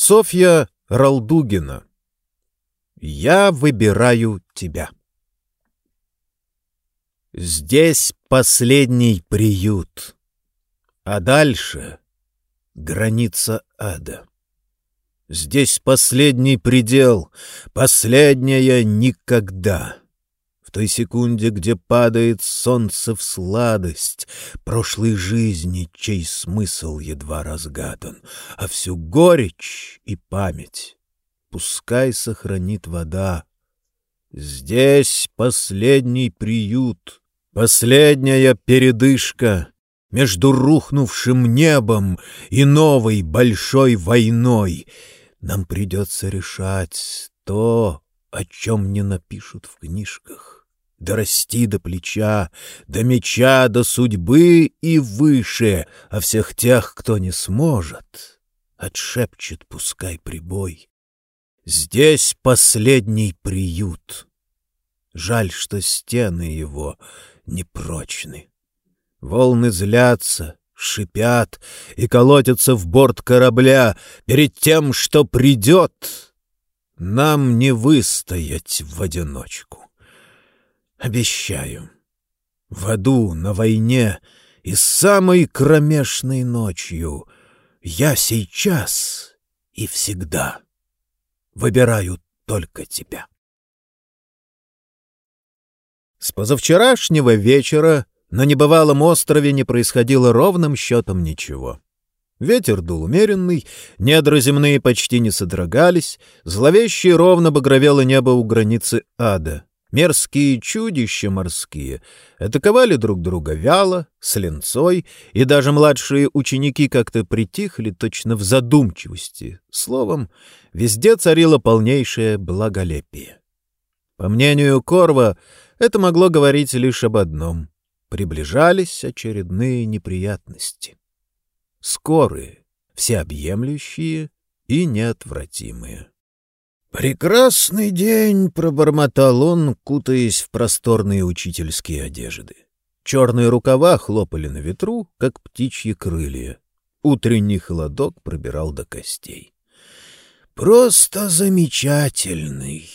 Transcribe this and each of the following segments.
Софья Ралдугина. Я выбираю тебя. Здесь последний приют, а дальше — граница ада. Здесь последний предел, последняя никогда. В той секунде, где падает солнце в сладость прошлой жизни, чей смысл едва разгадан, а всю горечь и память пускай сохранит вода. Здесь последний приют, последняя передышка между рухнувшим небом и новой большой войной — нам придется решать то, о чем не напишут в книжках. Дорасти до плеча, до меча, до судьбы и выше, а всех тех, кто не сможет, отшепчет пускай прибой. Здесь последний приют. Жаль, что стены его непрочны. Волны злятся, шипят и колотятся в борт корабля перед тем, что придет. Нам не выстоять в одиночку. Обещаю, в аду, на войне и самой кромешной ночью я сейчас и всегда выбираю только тебя. С позавчерашнего вечера на небывалом острове не происходило ровным счетом ничего. Ветер дул умеренный, недра земные почти не содрогались, зловещее ровно багровело небо у границы ада. Мерзкие чудища морские атаковали друг друга вяло, с ленцой, и даже младшие ученики как-то притихли точно в задумчивости. Словом, везде царило полнейшее благолепие. По мнению Корва, это могло говорить лишь об одном приближались очередные неприятности. Скорые, всеобъемлющие и неотвратимые. «Прекрасный день!» — пробормотал он, кутаясь в просторные учительские одежды. Черные рукава хлопали на ветру, как птичьи крылья. Утренний холодок пробирал до костей. «Просто замечательный!»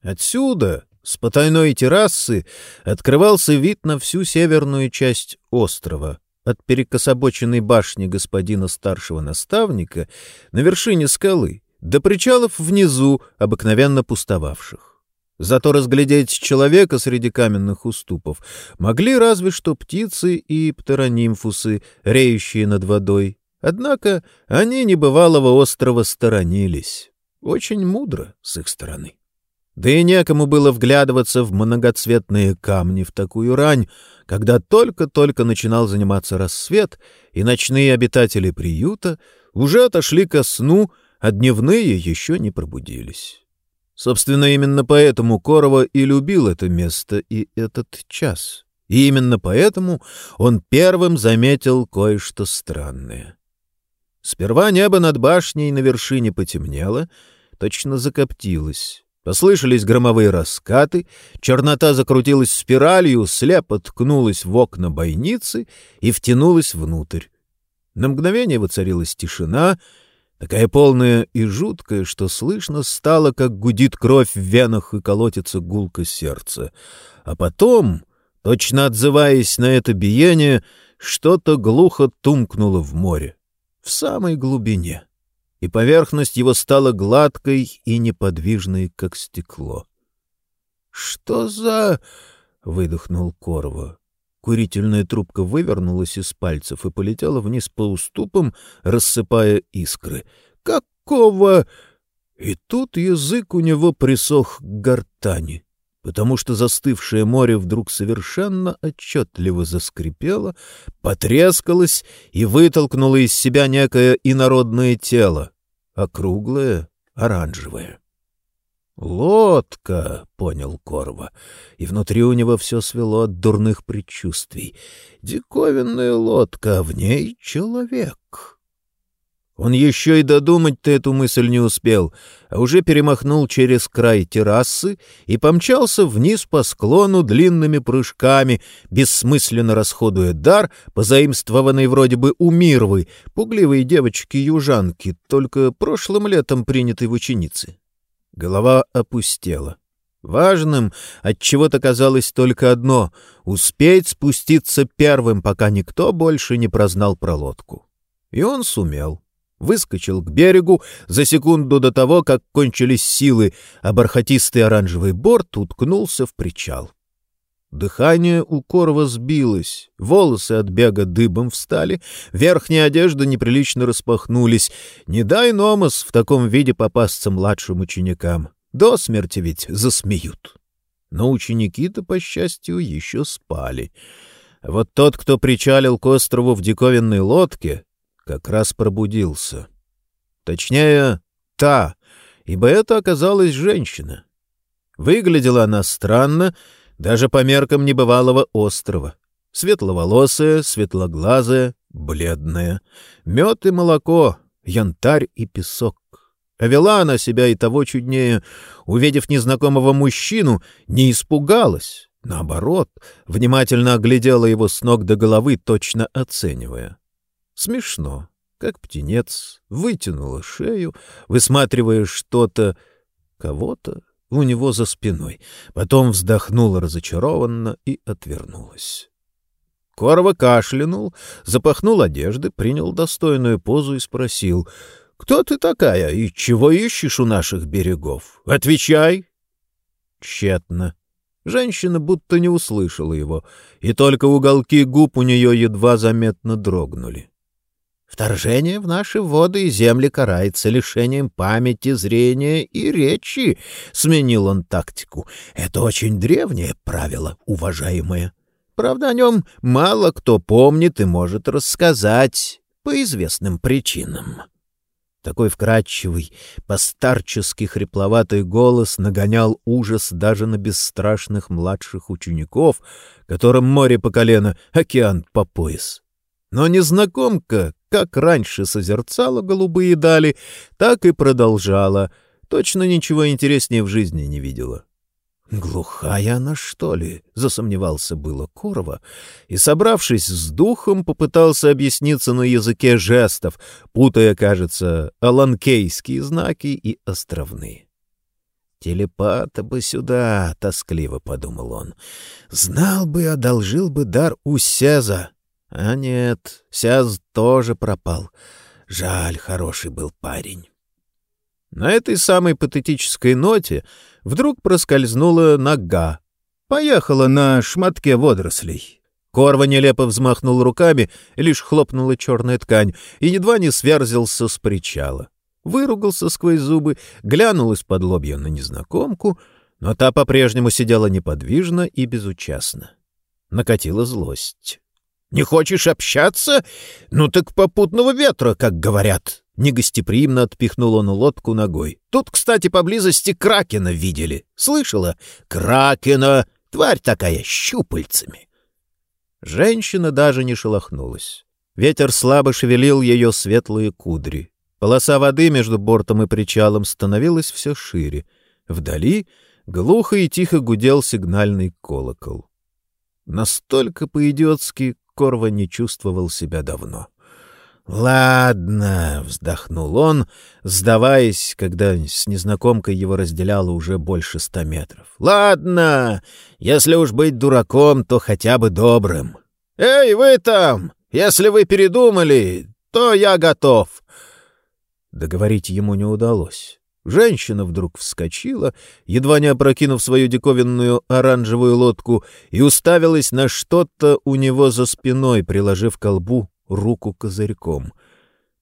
Отсюда, с потайной террасы открывался вид на всю северную часть острова, от перекособоченной башни господина старшего наставника на вершине скалы до причалов внизу, обыкновенно пустовавших. Зато разглядеть человека среди каменных уступов могли разве что птицы и птеронимфусы, реющие над водой. Однако они небывалого острова сторонились. Очень мудро с их стороны. Да и некому было вглядываться в многоцветные камни в такую рань, когда только-только начинал заниматься рассвет, и ночные обитатели приюта уже отошли ко сну, а дневные еще не пробудились. Собственно, именно поэтому Корова и любил это место и этот час. И именно поэтому он первым заметил кое-что странное. Сперва небо над башней на вершине потемнело, точно закоптилось. Послышались громовые раскаты, чернота закрутилась спиралью, слепо ткнулась в окна бойницы и втянулась внутрь. На мгновение воцарилась тишина, такая полная и жуткая, что слышно стало, как гудит кровь в венах и колотится гулко сердце. А потом, точно отзываясь на это биение, что-то глухо тумкнуло в море, в самой глубине и поверхность его стала гладкой и неподвижной, как стекло. — Что за... — выдохнул Корво. Курительная трубка вывернулась из пальцев и полетела вниз по уступам, рассыпая искры. «Какого...» И тут язык у него присох к гортани потому что застывшее море вдруг совершенно отчетливо заскрипело, потрескалось и вытолкнуло из себя некое инородное тело, округлое, оранжевое. «Лодка!» — понял Корва, и внутри у него все свело от дурных предчувствий. «Диковинная лодка, в ней человек!» Он еще и додумать-то эту мысль не успел, а уже перемахнул через край террасы и помчался вниз по склону длинными прыжками, бессмысленно расходуя дар, позаимствованный вроде бы у Мирвы, пугливой девочки-южанки, только прошлым летом принятой в ученицы. Голова опустела. Важным от чего-то казалось только одно — успеть спуститься первым, пока никто больше не прознал про лодку. И он сумел выскочил к берегу за секунду до того, как кончились силы, а бархатистый оранжевый борт уткнулся в причал. Дыхание у Корова сбилось, волосы от бега дыбом встали, верхняя одежда неприлично распахнулись. Не дай Номас в таком виде попасться младшим ученикам. До смерти ведь засмеют. Но ученики-то, по счастью, еще спали. вот тот, кто причалил к острову в диковинной лодке, как раз пробудился. Точнее, та, ибо это оказалась женщина. Выглядела она странно, даже по меркам небывалого острова. Светловолосая, светлоглазая, бледная. Мед и молоко, янтарь и песок. А вела она себя и того чуднее. Увидев незнакомого мужчину, не испугалась. Наоборот, внимательно оглядела его с ног до головы, точно оценивая. Смешно, как птенец, вытянула шею, высматривая что-то, кого-то у него за спиной. Потом вздохнула разочарованно и отвернулась. Корова кашлянул, запахнул одежды, принял достойную позу и спросил, «Кто ты такая и чего ищешь у наших берегов? Отвечай!» Тщетно. Женщина будто не услышала его, и только уголки губ у нее едва заметно дрогнули. Вторжение в наши воды и земли карается лишением памяти, зрения и речи, — сменил он тактику. Это очень древнее правило, уважаемое. Правда, о нем мало кто помнит и может рассказать по известным причинам. Такой вкрадчивый, постарчески хрипловатый голос нагонял ужас даже на бесстрашных младших учеников, которым море по колено, океан по пояс. Но незнакомка, как раньше созерцала голубые дали, так и продолжала. Точно ничего интереснее в жизни не видела. «Глухая она, что ли?» — засомневался было Корова, и, собравшись с духом, попытался объясниться на языке жестов, путая, кажется, аланкейские знаки и островные. «Телепата бы сюда!» — тоскливо подумал он. «Знал бы, одолжил бы дар у Сеза, а нет, Сяз тоже пропал. Жаль, хороший был парень. На этой самой патетической ноте вдруг проскользнула нога. Поехала на шматке водорослей. Корва нелепо взмахнул руками, лишь хлопнула черная ткань, и едва не сверзился с причала. Выругался сквозь зубы, глянул из-под лобья на незнакомку, но та по-прежнему сидела неподвижно и безучастно. Накатила злость. Не хочешь общаться? Ну так попутного ветра, как говорят. Негостеприимно отпихнул он лодку ногой. Тут, кстати, поблизости кракена видели. Слышала? Кракена! Тварь такая, щупальцами. Женщина даже не шелохнулась. Ветер слабо шевелил ее светлые кудри. Полоса воды между бортом и причалом становилась все шире. Вдали глухо и тихо гудел сигнальный колокол. Настолько по-идиотски Корва не чувствовал себя давно. «Ладно», — вздохнул он, сдаваясь, когда с незнакомкой его разделяло уже больше ста метров. «Ладно, если уж быть дураком, то хотя бы добрым. Эй, вы там! Если вы передумали, то я готов!» Договорить ему не удалось. Женщина вдруг вскочила, едва не опрокинув свою диковинную оранжевую лодку, и уставилась на что-то у него за спиной, приложив к колбу руку козырьком.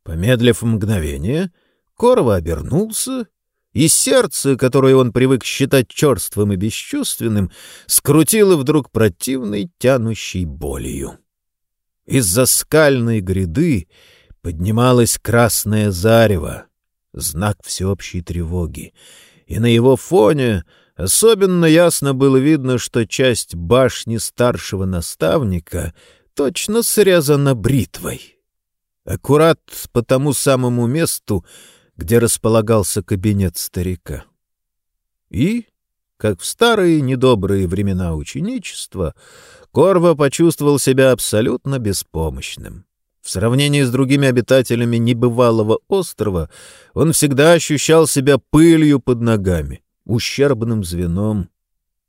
Помедлив мгновение, Корова обернулся, и сердце, которое он привык считать черствым и бесчувственным, скрутило вдруг противной тянущей болью. Из-за скальной гряды поднималось красное зарево, знак всеобщей тревоги, и на его фоне особенно ясно было видно, что часть башни старшего наставника точно срезана бритвой. аккурат по тому самому месту, где располагался кабинет старика. И, как в старые недобрые времена ученичества, Корва почувствовал себя абсолютно беспомощным. В сравнении с другими обитателями небывалого острова он всегда ощущал себя пылью под ногами, ущербным звеном.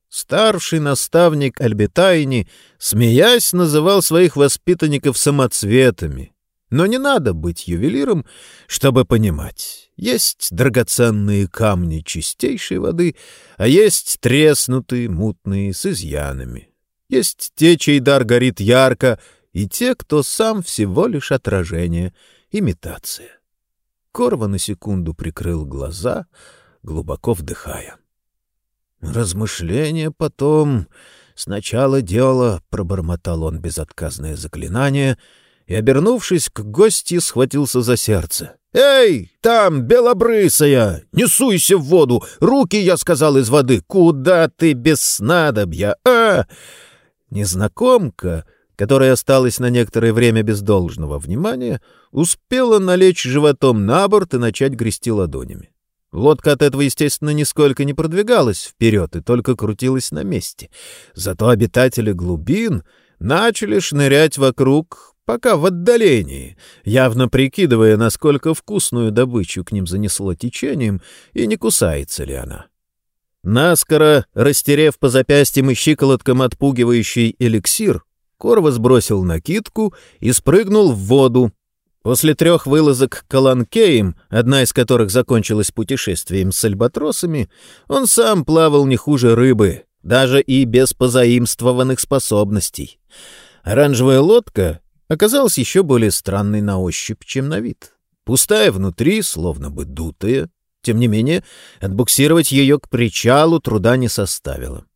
Старший наставник Альбетайни, смеясь, называл своих воспитанников самоцветами. Но не надо быть ювелиром, чтобы понимать. Есть драгоценные камни чистейшей воды, а есть треснутые, мутные, с изъянами. Есть те, чей дар горит ярко, и те, кто сам всего лишь отражение, имитация. Корва на секунду прикрыл глаза, глубоко вдыхая. Размышления потом... Сначала дело, — пробормотал он безотказное заклинание, и, обернувшись к гости, схватился за сердце. «Эй, там, белобрысая! Не в воду! Руки, я сказал, из воды! Куда ты без снадобья, а?» Незнакомка которая осталась на некоторое время без должного внимания, успела налечь животом на борт и начать грести ладонями. Лодка от этого, естественно, нисколько не продвигалась вперед и только крутилась на месте. Зато обитатели глубин начали шнырять вокруг, пока в отдалении, явно прикидывая, насколько вкусную добычу к ним занесло течением и не кусается ли она. Наскоро, растерев по запястьям и щиколоткам отпугивающий эликсир, Корва сбросил накидку и спрыгнул в воду. После трех вылазок к Каланкеям, одна из которых закончилась путешествием с альбатросами, он сам плавал не хуже рыбы, даже и без позаимствованных способностей. Оранжевая лодка оказалась еще более странной на ощупь, чем на вид. Пустая внутри, словно бы дутая. Тем не менее, отбуксировать ее к причалу труда не составило.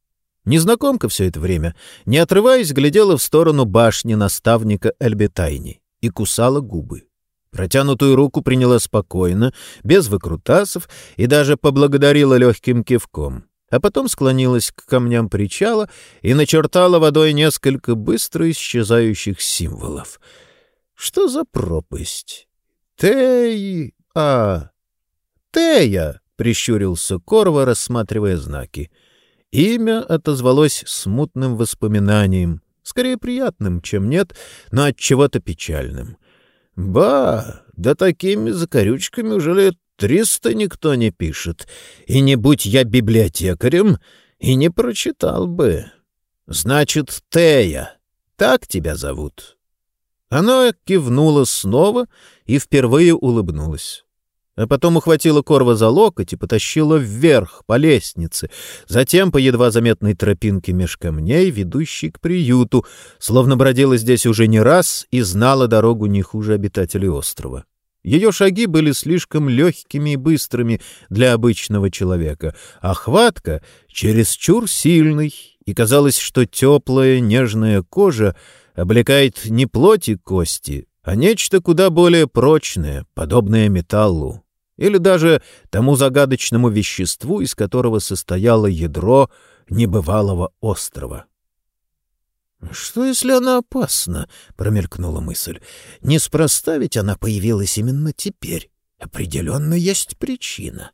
Незнакомка все это время, не отрываясь, глядела в сторону башни наставника Эльбетайни и кусала губы. Протянутую руку приняла спокойно, без выкрутасов, и даже поблагодарила легким кивком. А потом склонилась к камням причала и начертала водой несколько быстро исчезающих символов. Что за пропасть? Тей... а... Тея! — прищурился Корва, рассматривая знаки — Имя отозвалось смутным воспоминанием, скорее приятным, чем нет, но от чего-то печальным. Ба, да такими закорючками уже лет триста никто не пишет, и не будь я библиотекарем, и не прочитал бы. Значит, Тея, так тебя зовут. Она кивнула снова и впервые улыбнулась а потом ухватила Корва за локоть и потащила вверх по лестнице, затем по едва заметной тропинке меж камней, ведущей к приюту, словно бродила здесь уже не раз и знала дорогу не хуже обитателей острова. Ее шаги были слишком легкими и быстрыми для обычного человека, а хватка чересчур сильной, и казалось, что теплая нежная кожа облекает не плоть и кости, а нечто куда более прочное, подобное металлу или даже тому загадочному веществу, из которого состояло ядро небывалого острова. «Что, если она опасна?» — промелькнула мысль. «Неспроста ведь она появилась именно теперь. Определенно есть причина».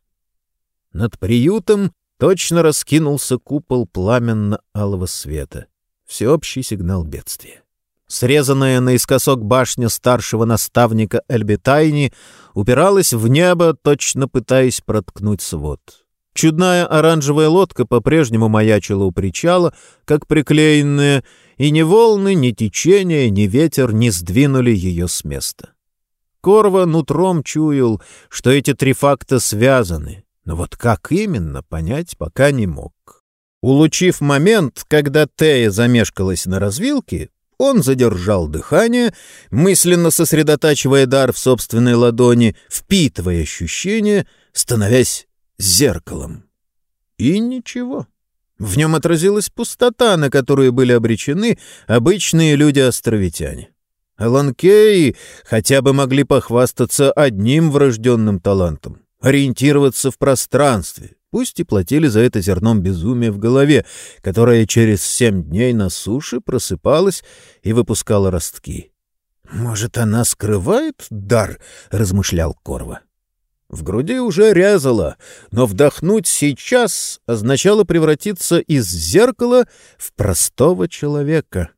Над приютом точно раскинулся купол пламенно-алого света. Всеобщий сигнал бедствия. Срезанная наискосок башня старшего наставника Эльбетайни упиралась в небо, точно пытаясь проткнуть свод. Чудная оранжевая лодка по-прежнему маячила у причала, как приклеенная, и ни волны, ни течение, ни ветер не сдвинули ее с места. Корва нутром чуял, что эти три факта связаны, но вот как именно, понять пока не мог. Улучив момент, когда Тея замешкалась на развилке, он задержал дыхание, мысленно сосредотачивая дар в собственной ладони, впитывая ощущения, становясь зеркалом. И ничего. В нем отразилась пустота, на которую были обречены обычные люди-островитяне. Аланкеи хотя бы могли похвастаться одним врожденным талантом — ориентироваться в пространстве, Пусть и платили за это зерном безумия в голове, которое через семь дней на суше просыпалось и выпускало ростки. «Может, она скрывает дар?» — размышлял Корва. В груди уже резало, но вдохнуть сейчас означало превратиться из зеркала в простого человека.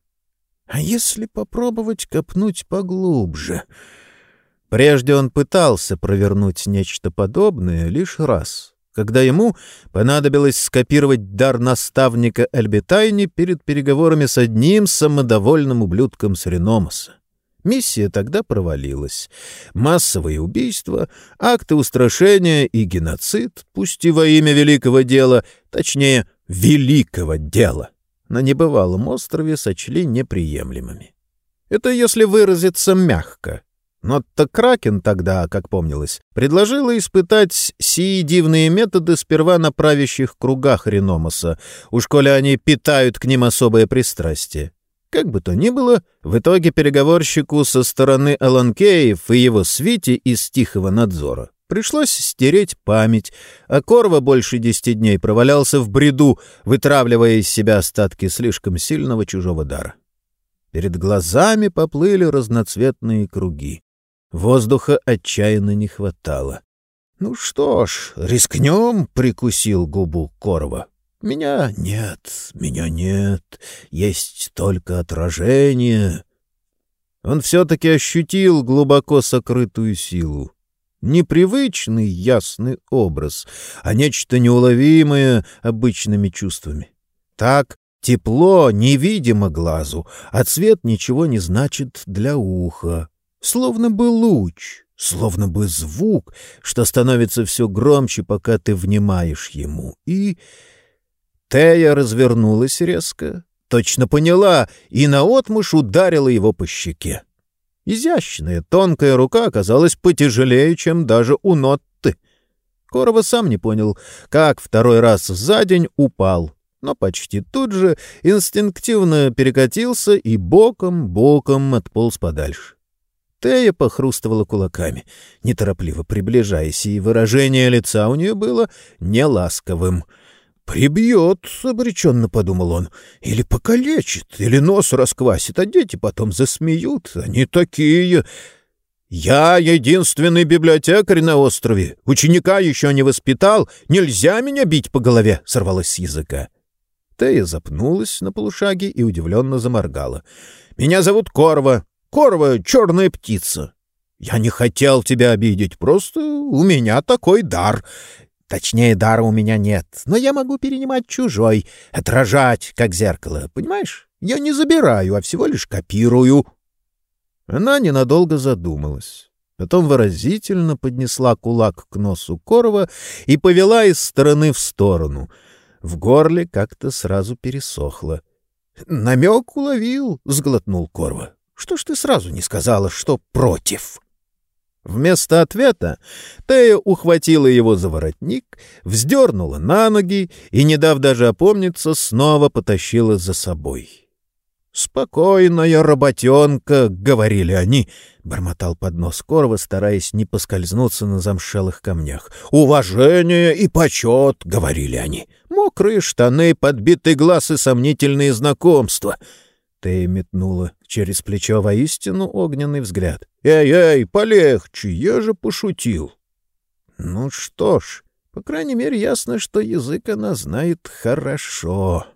А если попробовать копнуть поглубже? Прежде он пытался провернуть нечто подобное лишь раз, когда ему понадобилось скопировать дар наставника Эльбетайни перед переговорами с одним самодовольным ублюдком с Реномаса. Миссия тогда провалилась. Массовые убийства, акты устрашения и геноцид, пусть и во имя великого дела, точнее, великого дела, на небывалом острове сочли неприемлемыми. Это если выразиться мягко. Но Кракен тогда, как помнилось, предложила испытать сии дивные методы сперва на правящих кругах Реномаса, уж коли они питают к ним особое пристрастие. Как бы то ни было, в итоге переговорщику со стороны Аланкеев и его свите из тихого надзора пришлось стереть память, а Корва больше десяти дней провалялся в бреду, вытравливая из себя остатки слишком сильного чужого дара. Перед глазами поплыли разноцветные круги. Воздуха отчаянно не хватало. «Ну что ж, рискнем», — прикусил губу Корва. Меня нет, меня нет, есть только отражение. Он все-таки ощутил глубоко сокрытую силу. Непривычный ясный образ, а нечто неуловимое обычными чувствами. Так тепло невидимо глазу, а цвет ничего не значит для уха. Словно бы луч, словно бы звук, что становится все громче, пока ты внимаешь ему. И Тея развернулась резко, точно поняла и наотмашь ударила его по щеке. Изящная, тонкая рука оказалась потяжелее, чем даже у Нотты. Корова сам не понял, как второй раз за день упал, но почти тут же инстинктивно перекатился и боком-боком отполз подальше. Тея похрустывала кулаками, неторопливо приближаясь, и выражение лица у нее было неласковым — «Прибьет», — обреченно подумал он, — «или покалечит, или нос расквасит, а дети потом засмеют. Они такие...» «Я единственный библиотекарь на острове. Ученика еще не воспитал. Нельзя меня бить по голове», — сорвалось с языка. Тея запнулась на полушаге и удивленно заморгала. «Меня зовут Корва. Корва — черная птица. Я не хотел тебя обидеть, просто у меня такой дар. Точнее, дара у меня нет, но я могу перенимать чужой, отражать, как зеркало, понимаешь? Я не забираю, а всего лишь копирую». Она ненадолго задумалась. Потом выразительно поднесла кулак к носу Корова и повела из стороны в сторону. В горле как-то сразу пересохло. «Намек уловил», — сглотнул Корва. «Что ж ты сразу не сказала, что против?» Вместо ответа Тея ухватила его за воротник, вздернула на ноги и, не дав даже опомниться, снова потащила за собой. «Спокойная работенка», — говорили они, — бормотал под нос Корова, стараясь не поскользнуться на замшелых камнях. «Уважение и почет», — говорили они. «Мокрые штаны, подбитый глаз и сомнительные знакомства». Тея метнула через плечо воистину огненный взгляд. «Эй-эй, полегче, я же пошутил!» «Ну что ж, по крайней мере, ясно, что язык она знает хорошо».